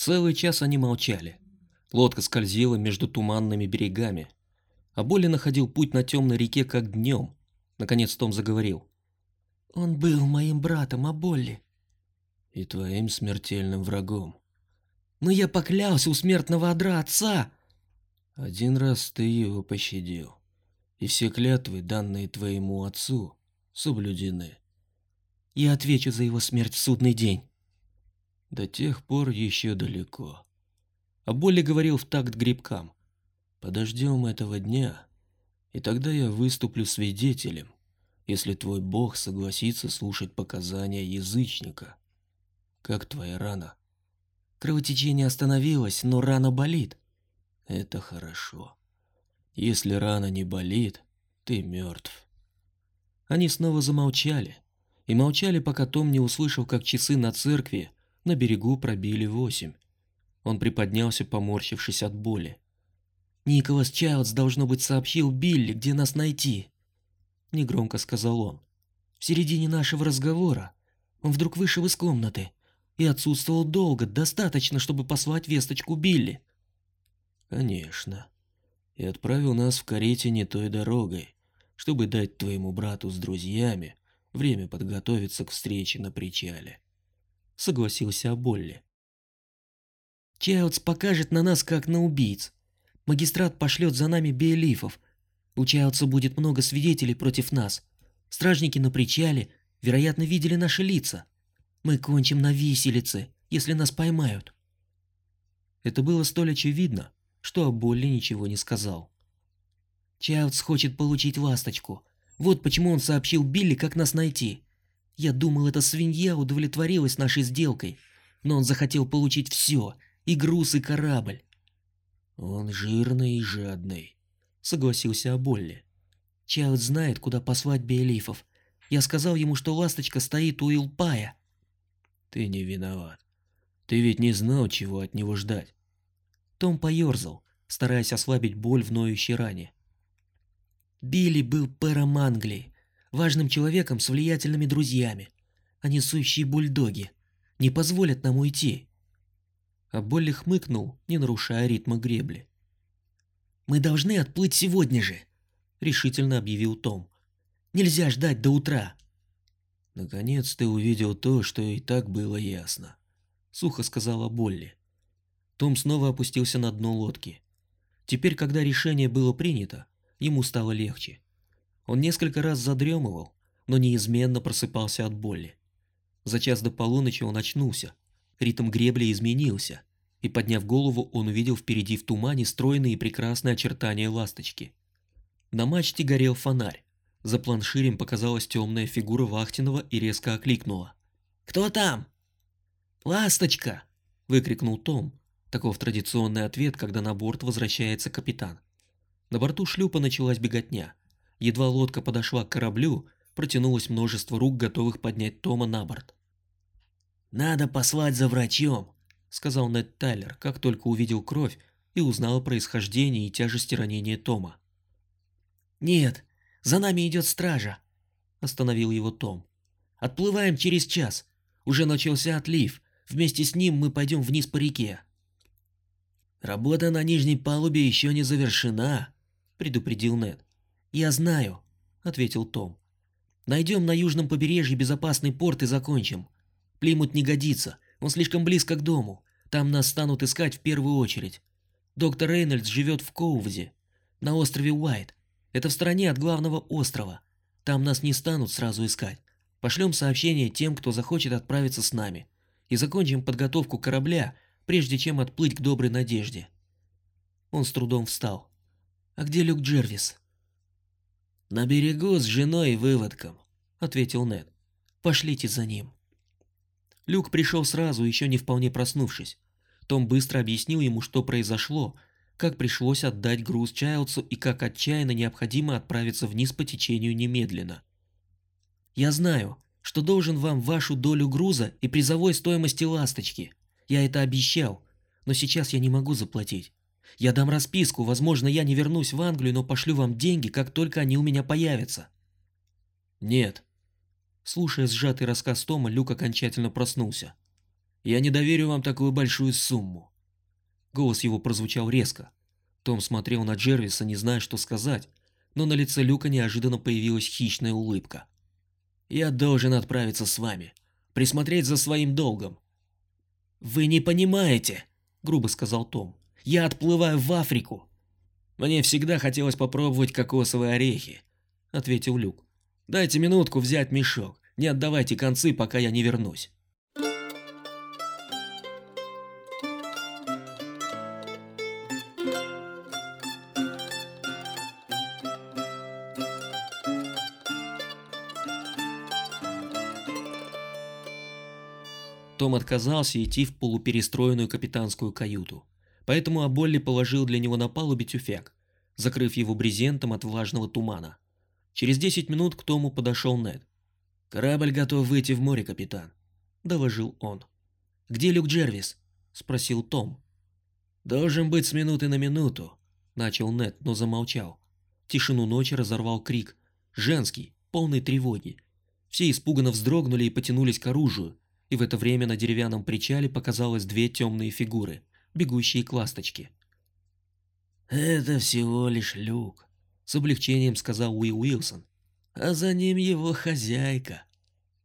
Целый час они молчали. Лодка скользила между туманными берегами. А Болли находил путь на темной реке как днем. Наконец Том заговорил. «Он был моим братом, а Болли...» «И твоим смертельным врагом». «Но я поклялся у смертного одра отца!» «Один раз ты его пощадил, и все клятвы, данные твоему отцу, соблюдены». «Я отвечу за его смерть в судный день». «До тех пор еще далеко». А Болли говорил в такт грибкам. «Подождем этого дня, и тогда я выступлю свидетелем, если твой бог согласится слушать показания язычника. Как твоя рана?» Кровотечение остановилось, но рана болит. Это хорошо. Если рана не болит, ты мертв. Они снова замолчали. И молчали, пока Том не услышал, как часы на церкви на берегу пробили восемь. Он приподнялся, поморщившись от боли. «Николас Чайлдс, должно быть, сообщил Билли, где нас найти», — негромко сказал он. «В середине нашего разговора он вдруг вышел из комнаты и отсутствовал долго, достаточно, чтобы послать весточку Билли. Конечно. И отправил нас в карете не той дорогой, чтобы дать твоему брату с друзьями время подготовиться к встрече на причале. Согласился Болли. Чайлдс покажет на нас, как на убийц. Магистрат пошлет за нами биелифов. У Чайлдса будет много свидетелей против нас. Стражники на причале, вероятно, видели наши лица. Мы кончим на виселице, если нас поймают. Это было столь очевидно, что о Болли ничего не сказал. Чайлдс хочет получить ласточку. Вот почему он сообщил Билли, как нас найти. Я думал, эта свинья удовлетворилась нашей сделкой, но он захотел получить все, и груз, и корабль. Он жирный и жадный, согласился Болли. Чайлдс знает, куда послать биелифов. Я сказал ему, что ласточка стоит у Илпая. Ты не виноват. Ты ведь не знал, чего от него ждать. Том поерзал, стараясь ослабить боль в ноющей ране. Билли был пэром Англии, важным человеком с влиятельными друзьями. Они сущие бульдоги. Не позволят нам уйти. А Болли хмыкнул, не нарушая ритма гребли. «Мы должны отплыть сегодня же», — решительно объявил Том. «Нельзя ждать до утра». «Наконец ты увидел то, что и так было ясно», — сухо сказала Болли. Том снова опустился на дно лодки. Теперь, когда решение было принято, ему стало легче. Он несколько раз задремывал, но неизменно просыпался от боли. За час до полуночи он очнулся. Ритм гребли изменился, и, подняв голову, он увидел впереди в тумане стройные и прекрасные очертания ласточки. На мачте горел фонарь. За планширем показалась темная фигура Вахтинова и резко окликнула. «Кто там?» «Ласточка!» – выкрикнул Том. Таков традиционный ответ, когда на борт возвращается капитан. На борту шлюпа началась беготня. Едва лодка подошла к кораблю, протянулось множество рук, готовых поднять Тома на борт. «Надо послать за врачом», — сказал Нед Тайлер, как только увидел кровь и узнал о происхождении и тяжести ранения Тома. «Нет, за нами идет стража», — остановил его Том. «Отплываем через час. Уже начался отлив. Вместе с ним мы пойдем вниз по реке». «Работа на нижней палубе еще не завершена», — предупредил Нед. «Я знаю», — ответил Том. «Найдем на южном побережье безопасный порт и закончим. Плимут не годится, он слишком близко к дому. Там нас станут искать в первую очередь. Доктор Рейнольдс живет в Коувзе, на острове Уайт. Это в стороне от главного острова. Там нас не станут сразу искать. Пошлем сообщение тем, кто захочет отправиться с нами. И закончим подготовку корабля, прежде чем отплыть к доброй надежде. Он с трудом встал. «А где Люк Джервис?» «На берегу с женой и выводком», — ответил Нед. «Пошлите за ним». Люк пришел сразу, еще не вполне проснувшись. Том быстро объяснил ему, что произошло, как пришлось отдать груз Чайлдсу и как отчаянно необходимо отправиться вниз по течению немедленно. «Я знаю, что должен вам вашу долю груза и призовой стоимости ласточки. Я это обещал, но сейчас я не могу заплатить. Я дам расписку, возможно, я не вернусь в Англию, но пошлю вам деньги, как только они у меня появятся». «Нет». Слушая сжатый рассказ Тома, Люк окончательно проснулся. Я не доверю вам такую большую сумму. Голос его прозвучал резко. Том смотрел на Джервиса, не зная, что сказать, но на лице Люка неожиданно появилась хищная улыбка. Я должен отправиться с вами, присмотреть за своим долгом. Вы не понимаете, грубо сказал Том. Я отплываю в Африку. Мне всегда хотелось попробовать кокосовые орехи, ответил Люк. Дайте минутку взять мешок. Не отдавайте концы, пока я не вернусь. Том отказался идти в полуперестроенную капитанскую каюту, поэтому Аболли положил для него на палубе тюфяк, закрыв его брезентом от влажного тумана. Через 10 минут к Тому подошел Нед. «Корабль готов выйти в море, капитан», — доложил он. «Где Люк Джервис?» — спросил Том. «Должен быть с минуты на минуту», — начал Нед, но замолчал. Тишину ночи разорвал крик, женский, полный тревоги. Все испуганно вздрогнули и потянулись к оружию, и в это время на деревянном причале показалось две темные фигуры, бегущие к ласточке. «Это всего лишь люк», — с облегчением сказал Уилл Уилсон. «А за ним его хозяйка.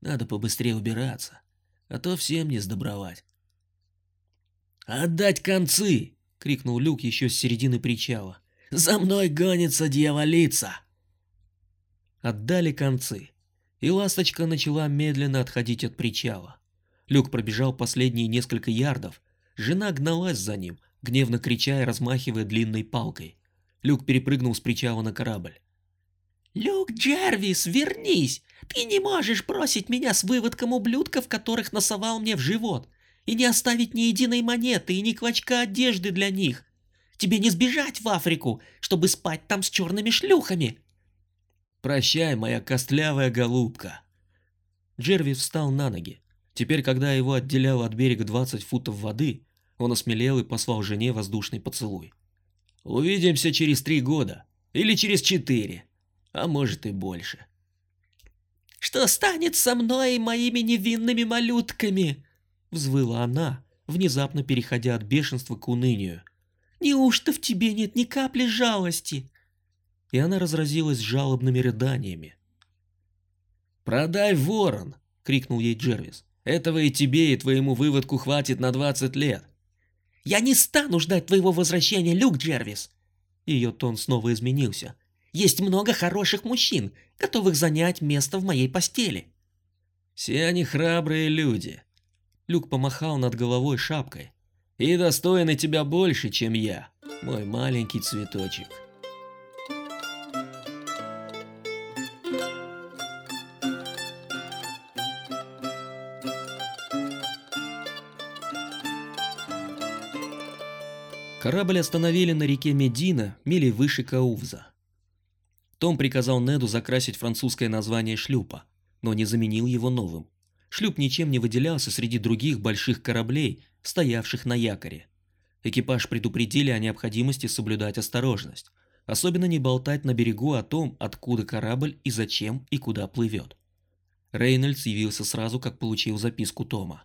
Надо побыстрее убираться, а то всем не сдобровать». «Отдать концы!» — крикнул Люк еще с середины причала. «За мной гонится дьяволица!» Отдали концы, и ласточка начала медленно отходить от причала. Люк пробежал последние несколько ярдов. Жена гналась за ним, гневно крича и размахивая длинной палкой. Люк перепрыгнул с причала на корабль. «Люк Джервис, вернись! Ты не можешь бросить меня с выводком ублюдков, которых насовал мне в живот, и не оставить ни единой монеты и ни клочка одежды для них. Тебе не сбежать в Африку, чтобы спать там с черными шлюхами!» «Прощай, моя костлявая голубка!» Джервис встал на ноги. Теперь, когда его отделяло от берега 20 футов воды, он осмелел и послал жене воздушный поцелуй. «Увидимся через три года. Или через четыре. А может и больше». «Что станет со мной и моими невинными малютками?» Взвыла она, внезапно переходя от бешенства к унынию. «Неужто в тебе нет ни капли жалости?» И она разразилась жалобными рыданиями. «Продай ворон!» — крикнул ей Джервис. Этого и тебе, и твоему выводку хватит на 20 лет. Я не стану ждать твоего возвращения, Люк Джервис. Ее тон снова изменился. Есть много хороших мужчин, готовых занять место в моей постели. Все они храбрые люди. Люк помахал над головой шапкой. И достойны тебя больше, чем я, мой маленький цветочек. Корабль остановили на реке Медина, мили выше Каувза. Том приказал Неду закрасить французское название шлюпа, но не заменил его новым. Шлюп ничем не выделялся среди других больших кораблей, стоявших на якоре. Экипаж предупредили о необходимости соблюдать осторожность, особенно не болтать на берегу о том, откуда корабль и зачем и куда плывет. Рейнольдс явился сразу, как получил записку Тома.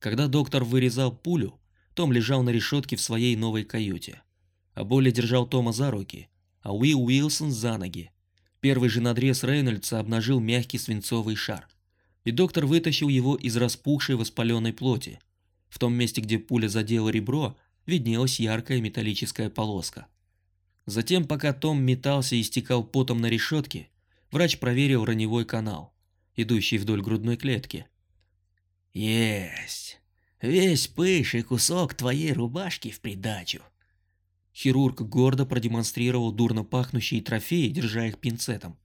Когда доктор вырезал пулю, том лежал на решетке в своей новой каюте. А Болли держал Тома за руки, а Уилл Уилсон за ноги. Первый же надрез Рейнольдса обнажил мягкий свинцовый шар. И доктор вытащил его из распухшей воспаленной плоти. В том месте, где пуля задела ребро, виднелась яркая металлическая полоска. Затем, пока Том метался и истекал потом на решетке, врач проверил раневой канал, идущий вдоль грудной клетки. «Есть!» Весь пыш и кусок твоей рубашки в придачу. Хирург гордо продемонстрировал дурно пахнущие трофеи, держа их пинцетом.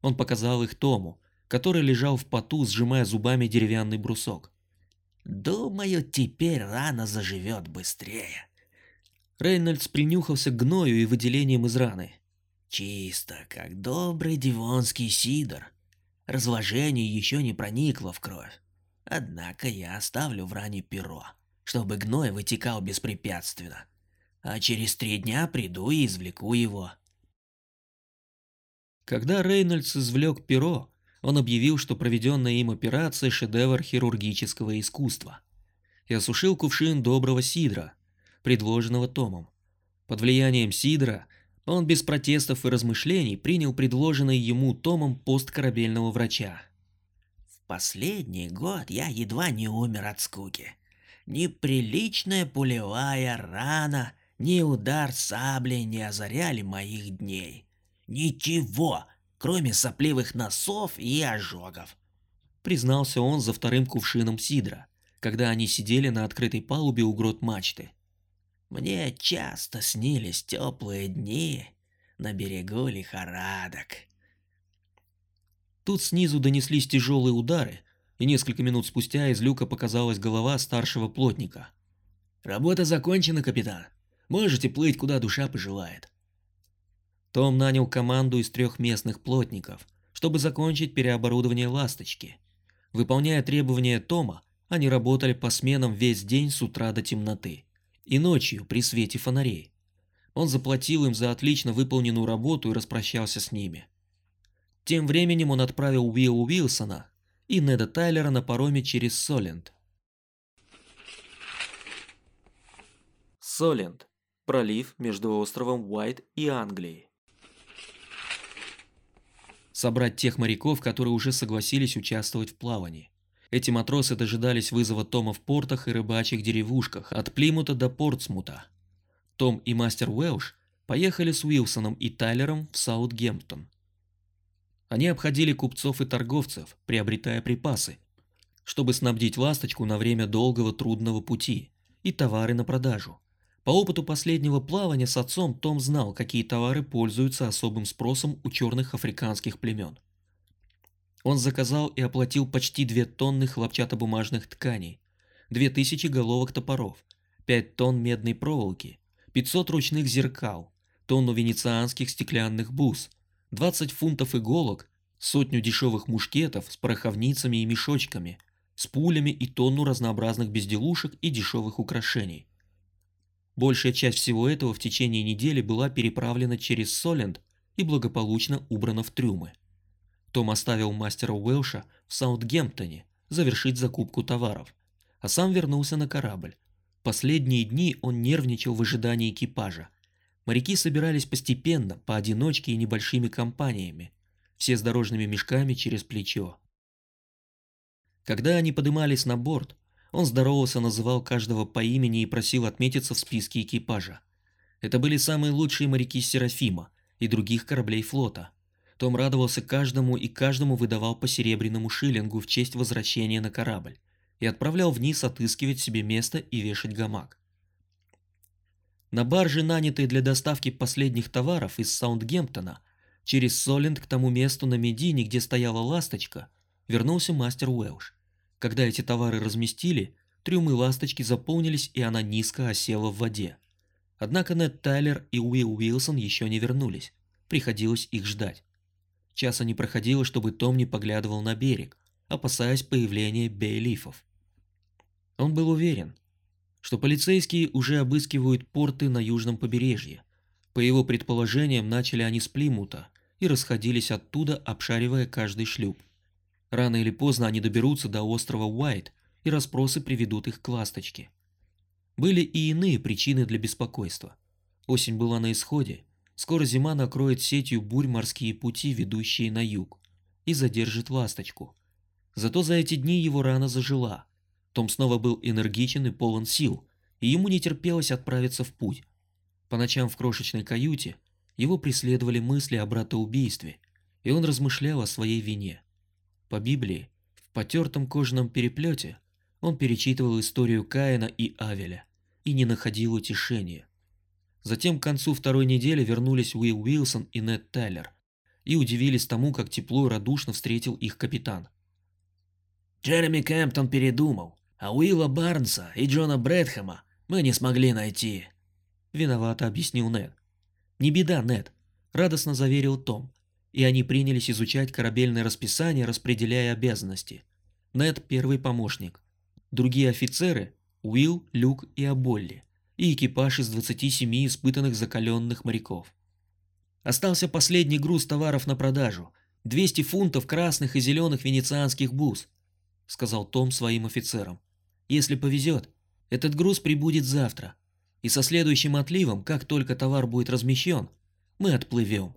Он показал их Тому, который лежал в поту, сжимая зубами деревянный брусок. «Думаю, теперь рана заживет быстрее». Рейнольдс принюхался к гною и выделениям из раны. «Чисто, как добрый дивонский сидр. Разложение еще не проникло в кровь. Однако я оставлю в ране перо, чтобы гной вытекал беспрепятственно. А через три дня приду и извлеку его. Когда Рейнольдс извлек перо, он объявил, что проведенная им операция – шедевр хирургического искусства. и осушил кувшин доброго сидра, предложенного Томом. Под влиянием сидра он без протестов и размышлений принял предложенный ему Томом пост корабельного врача. Последний год я едва не умер от скуки. Неприличная пулевая рана, ни удар саблей не озаряли моих дней. Ничего, кроме сопливых носов и ожогов. Признался он за вторым кувшином сидра, когда они сидели на открытой палубе у грот мачты. Мне часто снились теплые дни на берегу лихорадок. Тут снизу донеслись тяжелые удары, и несколько минут спустя из люка показалась голова старшего плотника. «Работа закончена, капитан. Можете плыть, куда душа пожелает». Том нанял команду из трех местных плотников, чтобы закончить переоборудование «Ласточки». Выполняя требования Тома, они работали по сменам весь день с утра до темноты и ночью при свете фонарей. Он заплатил им за отлично выполненную работу и распрощался с ними. Тем временем он отправил Уилла Уилсона и Неда Тайлера на пароме через Соленд. Соленд – пролив между островом Уайт и Англией. Собрать тех моряков, которые уже согласились участвовать в плавании. Эти матросы дожидались вызова Тома в портах и рыбачьих деревушках от Плимута до Портсмута. Том и мастер Уэлш поехали с Уилсоном и Тайлером в Саутгемптон. Они обходили купцов и торговцев, приобретая припасы, чтобы снабдить ласточку на время долгого трудного пути и товары на продажу. По опыту последнего плавания с отцом Том знал, какие товары пользуются особым спросом у черных африканских племен. Он заказал и оплатил почти 2 тонны хлопчатобумажных тканей, 2000 головок топоров, 5 тонн медной проволоки, 500 ручных зеркал, тонну венецианских стеклянных бус, 20 фунтов иголок, сотню дешевых мушкетов с пороховницами и мешочками, с пулями и тонну разнообразных безделушек и дешевых украшений. Большая часть всего этого в течение недели была переправлена через Соленд и благополучно убрана в трюмы. Том оставил мастера Уэлша в Саутгемптоне завершить закупку товаров, а сам вернулся на корабль. Последние дни он нервничал в ожидании экипажа. Моряки собирались постепенно, поодиночке и небольшими компаниями, все с дорожными мешками через плечо. Когда они подымались на борт, он здоровался, называл каждого по имени и просил отметиться в списке экипажа. Это были самые лучшие моряки Серафима и других кораблей флота – том радовался каждому и каждому выдавал по серебряному шиллингу в честь возвращения на корабль и отправлял вниз отыскивать себе место и вешать гамак. На барже, нанятой для доставки последних товаров из Саундгемптона, через Соленд к тому месту на Медине, где стояла ласточка, вернулся мастер Уэлш. Когда эти товары разместили, трюмы ласточки заполнились и она низко осела в воде. Однако Нед Тайлер и Уилл Уилсон еще не вернулись. Приходилось их ждать. Часа не проходило, чтобы Том не поглядывал на берег, опасаясь появления бейлифов. Он был уверен, что полицейские уже обыскивают порты на южном побережье. По его предположениям, начали они с Плимута и расходились оттуда, обшаривая каждый шлюп. Рано или поздно они доберутся до острова Уайт, и расспросы приведут их к ласточке. Были и иные причины для беспокойства. Осень была на исходе, Скоро зима накроет сетью бурь морские пути, ведущие на юг, и задержит ласточку. Зато за эти дни его рана зажила. Том снова был энергичен и полон сил, и ему не терпелось отправиться в путь. По ночам в крошечной каюте его преследовали мысли о братоубийстве, и он размышлял о своей вине. По Библии, в потертом кожаном переплете, он перечитывал историю Каина и Авеля и не находил утешения. Затем к концу второй недели вернулись Уилл Уилсон и Нед Тайлер и удивились тому, как тепло и радушно встретил их капитан. «Джереми Кэмптон передумал, а Уилла Барнса и Джона Брэдхэма мы не смогли найти», — виновато объяснил Нед. «Не беда, Нед», — радостно заверил Том, и они принялись изучать корабельное расписание, распределяя обязанности. Нед — первый помощник. Другие офицеры — Уилл, Люк и Аболли и экипаж из 27 испытанных закаленных моряков. Остался последний груз товаров на продажу – 200 фунтов красных и зеленых венецианских бус, сказал Том своим офицерам. Если повезет, Этот груз прибудет завтра, и со следующим отливом, как только товар будет размещен, мы отплывем.